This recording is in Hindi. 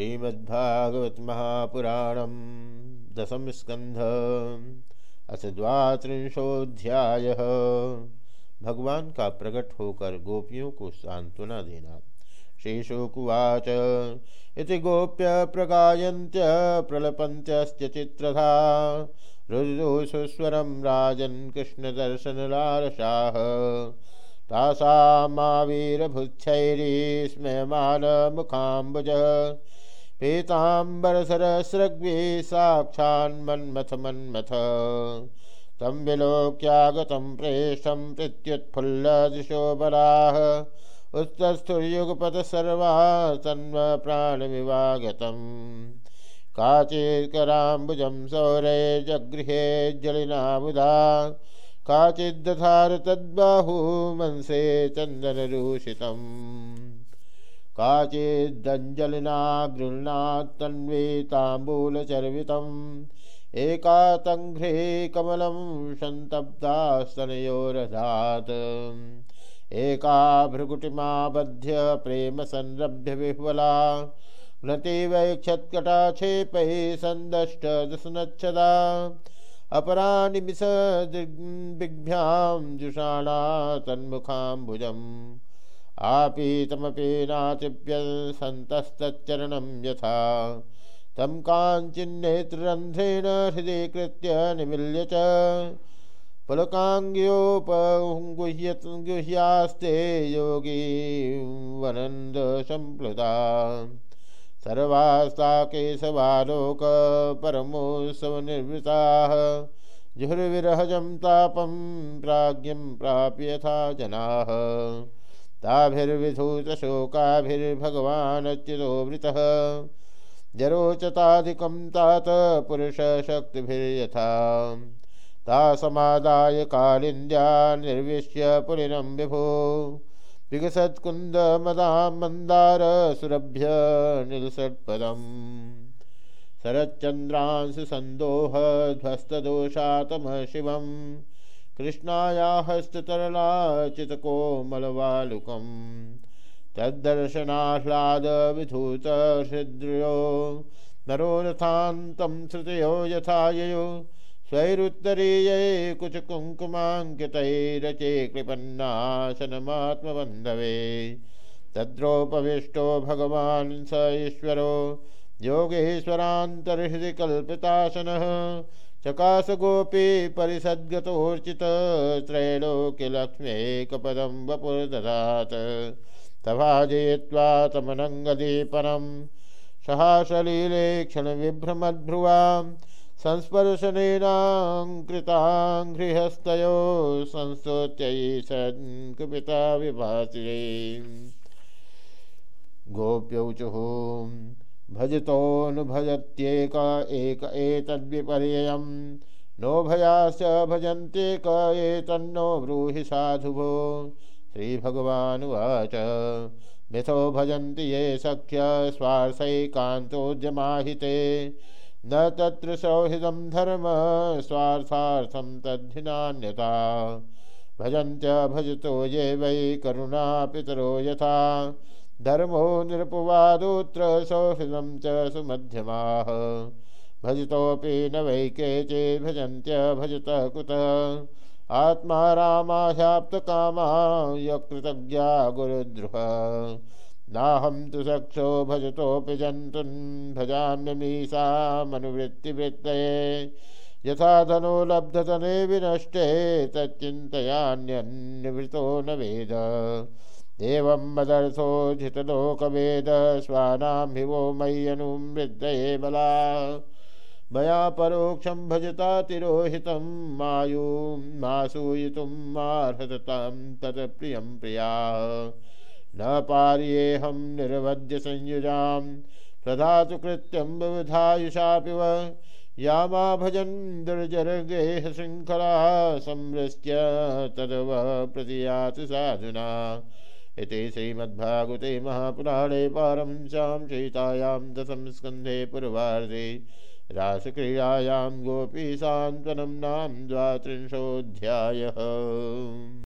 श्रीमद्भागवत महापुराणम दसम स्कंध अथ द्वात्रिंशोध्याय भगवान का प्रकट होकर गोपियों को सांत्वना देना। श्रीशुकुवाच, इति गोप्य प्रगायन्त्य प्रलपन्त्यस्य चित्रधा। रुजुस्वरं राजन् कृष्णदर्शनलारसाः तासामावीरभुच्छैरीस्मयमानमुखाम्बुज। पीताम्बरसरसृग्वी साक्षान्मन्मथ मन्मथ तं विलोक्यागतं प्रेष्ठं प्रत्युत्फुल्लदिशो बलाः उत्तस्थुर्युगपथसर्वा तन्वप्राणमिवागतम् काचित्कराम्बुजं सौरे जगृहे जलिनाबुधा। काचिद्दधार तद्बाहु मनसे चन्दनरूषितम्। काचिदञ्जलिना गृह्णात्तन्वीताम्बूलचर्वितम् एका तङ्घ्रे कमलं सन्तब्धास्तनयोरधात् एका भृकुटिमाबध्य प्रेमसंरभ्य विह्वला। व्रतिवैक्षत्कटाक्षेपैः सन्दष्टदशनच्छदा अपरा निमिष दिग्भ्यां जुषाणा तन्मुखाम्बुजम् आपीतमपि नाचिप्यन् सन्तस्तच्चरणं यथा। तं काञ्चिन्नेत्ररन्ध्रेण हृदि कृत्य निमील्य च। पुलकाङ्ग्योपगुह्यास्ते योगी वनन्दसम्प्लुता सर्वास्ता केशवालोक परमोत्सवनिर्वृताः जुहुर्विरहजं तापं प्राज्ञं प्राप्य यथा जनाः। ताभिर्विधूतशोकाभिर्भगवानच्युतो वृतः जरोचताधिकं तात पुरुषशक्तिभिर्यथा। ता समादाय कालिन्द्या निर्विश्य पुलिनं विभो। विगसत्कुन्दमदां मन्दारसुरभ्य निलसत्पदम्। शरच्चन्द्रांशुसन्दोहध्वस्तदोषातमः शिवं कृष्णाया हस्ततरलाचितकोमलवालुकं तद्दर्शनाह्लादविधूतहृद्रो नरो रथान्तं श्रुतयो यथा ययो स्वैरुत्तरीयै कुचकुङ्कुमाङ्कितैरचे कृपन्नाशनमात्मबन्धवे तद्रोपविष्टो भगवान् स ईश्वरो योगेश्वरान्तर्हृदि कल्पितासनः चकास गोपी परिसद्गतोर्चित त्रैलोक्यलक्ष्म्येकपदं वपुर्दधात् तभाजयित्वा तमनङ्गदीपनं सहासलीले क्षणविभ्रमद्भ्रुवाम्। संस्पर्शनेनाङ्कृताङ्घ्रिहस्तयो संस्तोत्ययि सन्कुपिता विभासिरे गोप्यौचुः भजतोऽनुभजत्येक एक एतद्विपर्ययं नो भयाश्च भजन्त्येक एतन्नो ब्रूहि साधुभो। श्रीभगवानुवाच। मिथो भजन्ति ये सख्य स्वार्थैकान्तोद्यमाहिते न तत्र सौहृदं धर्म, स्वार्थार्थं तद्धिनान्यता भजन्त्य भजतो ये वै करुणा पितरो यथा। धर्मो निरपवादोत्र सौहृदं च सुमध्यमाः। भजतोऽपि न वै केचे भजन्त्य भजत कुत। आत्मा रामाह्याप्तकामा यकृतज्ञा गुरुद्रुह। नाहं तु सक्षो भजतोऽपि जन्तुन् भजाम्यमीषामनुवृत्तिवृत्तये यथा धनो लब्धतने विनष्टे तच्चिन्तयान्यन्निवृतो न वेद। एवं मदर्थोजितलोकवेद स्वानां हि वो मय्यनुमृद्धये बला। मया परोक्षं भजता तिरोहितं मायुं मासूयितुं मार्हततां तत्प्रियं प्रिया न पार्येऽहं निर्वद्य संयुजां प्रधातु कृत्यं विविधायुषापि व या मा भजन् दुर्जरगेहशृङ्खला संवृष्ट्य तदव प्रतियाति साधुना। इति श्रीमद्भागवते महापुराणे पारंशां सीतायां दशम स्कन्धे पूर्वार्धे रासक्रीडायां गोपीसान्त्वनं नाम द्वात्रिंशोऽध्यायः।